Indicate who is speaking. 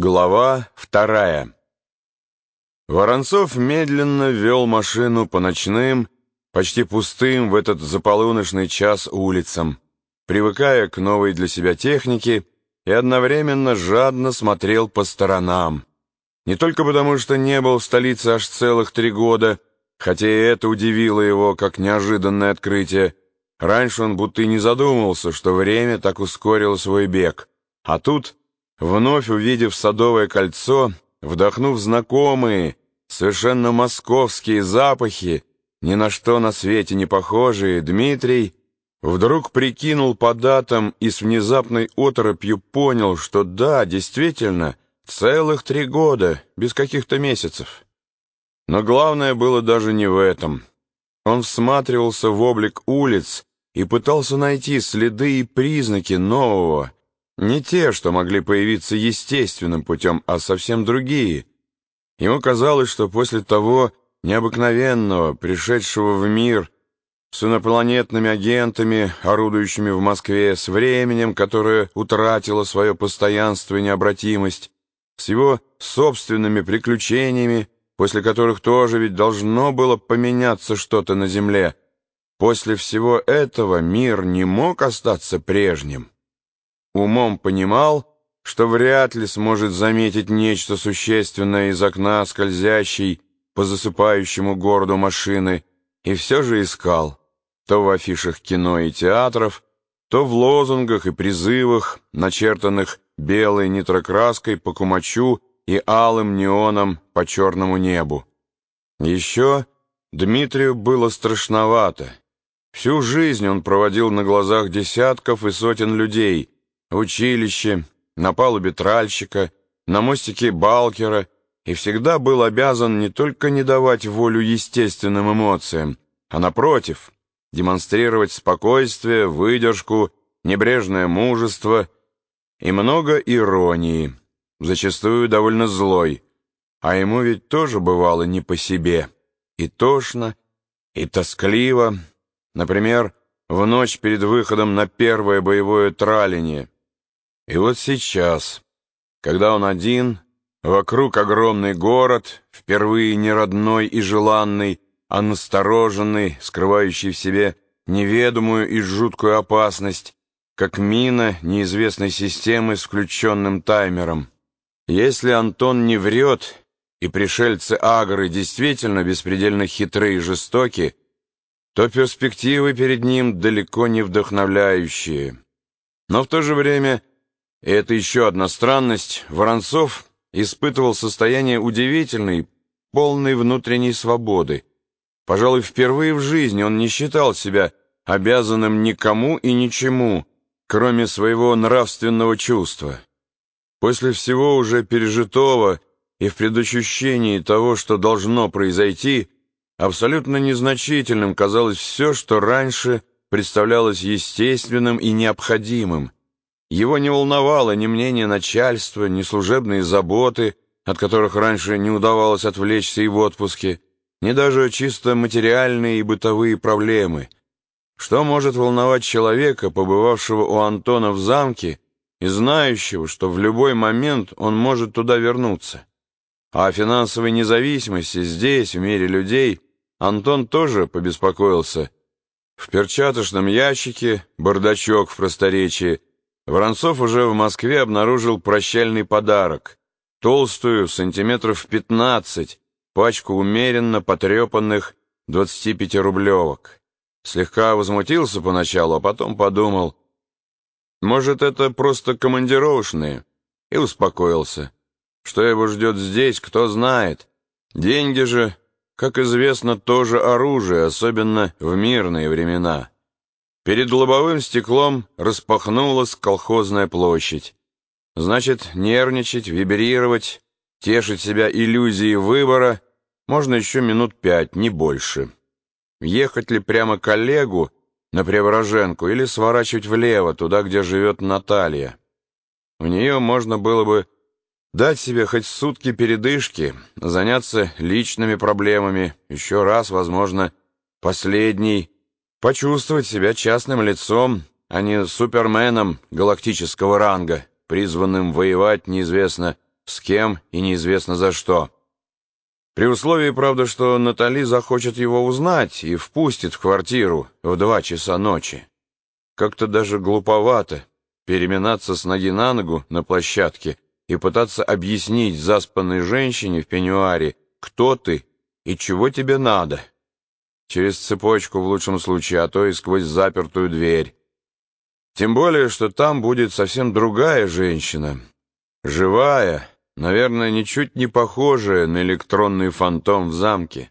Speaker 1: Глава вторая Воронцов медленно вел машину по ночным, почти пустым в этот заполуночный час улицам, привыкая к новой для себя технике и одновременно жадно смотрел по сторонам. Не только потому, что не был в столице аж целых три года, хотя и это удивило его как неожиданное открытие. Раньше он будто и не задумывался, что время так ускорило свой бег. А тут Вновь увидев Садовое кольцо, вдохнув знакомые, совершенно московские запахи, ни на что на свете не похожие, Дмитрий вдруг прикинул по датам и с внезапной оторопью понял, что да, действительно, целых три года, без каких-то месяцев. Но главное было даже не в этом. Он всматривался в облик улиц и пытался найти следы и признаки нового, не те, что могли появиться естественным путем, а совсем другие. Ему казалось, что после того необыкновенного, пришедшего в мир с инопланетными агентами, орудующими в Москве, с временем, которое утратило свое постоянство и необратимость, с его собственными приключениями, после которых тоже ведь должно было поменяться что-то на Земле. После всего этого мир не мог остаться прежним умом понимал, что вряд ли сможет заметить нечто существенное из окна скользящей по засыпающему городу машины, и все же искал, то в афишах кино и театров, то в лозунгах и призывах, начертанных белой нитрокраской по кумачу и алым неоном по черному небу. Еще Дмитрию было страшновато. Всю жизнь он проводил на глазах десятков и сотен людей — училище, на палубе тральщика, на мостике Балкера и всегда был обязан не только не давать волю естественным эмоциям, а, напротив, демонстрировать спокойствие, выдержку, небрежное мужество и много иронии, зачастую довольно злой, а ему ведь тоже бывало не по себе, и тошно, и тоскливо, например, в ночь перед выходом на первое боевое траление — и вот сейчас, когда он один, вокруг огромный город, впервые не родной и желанный, а настороженный, скрывающий в себе неведомую и жуткую опасность, как мина неизвестной системы с включенным таймером. Если Антон не врет, и пришельцы Агры действительно беспредельно хитры и жестоки, то перспективы перед ним далеко не вдохновляющие. Но в то же время и это еще одна странность. Воронцов испытывал состояние удивительной, полной внутренней свободы. Пожалуй, впервые в жизни он не считал себя обязанным никому и ничему, кроме своего нравственного чувства. После всего уже пережитого и в предощущении того, что должно произойти, абсолютно незначительным казалось все, что раньше представлялось естественным и необходимым — его не волновало ни мнение начальства, ни служебные заботы, от которых раньше не удавалось отвлечься и в отпуске, ни даже чисто материальные и бытовые проблемы. Что может волновать человека, побывавшего у Антона в замке и знающего, что в любой момент он может туда вернуться? А о финансовой независимости здесь, в мире людей, Антон тоже побеспокоился. В перчаточном ящике, бардачок в просторечии, Воронцов уже в Москве обнаружил прощальный подарок. Толстую, сантиметров пятнадцать, пачку умеренно потрепанных 25-рублевок. Слегка возмутился поначалу, а потом подумал, может, это просто командировочные, и успокоился. Что его ждет здесь, кто знает. Деньги же, как известно, тоже оружие, особенно в мирные времена. Перед лобовым стеклом распахнулась колхозная площадь. Значит, нервничать, вибрировать, тешить себя иллюзией выбора можно еще минут пять, не больше. Ехать ли прямо к Олегу на Преображенку или сворачивать влево, туда, где живет Наталья? У нее можно было бы дать себе хоть сутки передышки, заняться личными проблемами, еще раз, возможно, последний, Почувствовать себя частным лицом, а не суперменом галактического ранга, призванным воевать неизвестно с кем и неизвестно за что. При условии, правда, что Натали захочет его узнать и впустит в квартиру в два часа ночи. Как-то даже глуповато переминаться с ноги на ногу на площадке и пытаться объяснить заспанной женщине в пеньюаре, кто ты и чего тебе надо. Через цепочку в лучшем случае, а то и сквозь запертую дверь. Тем более, что там будет совсем другая женщина. Живая, наверное, ничуть не похожая на электронный фантом в замке.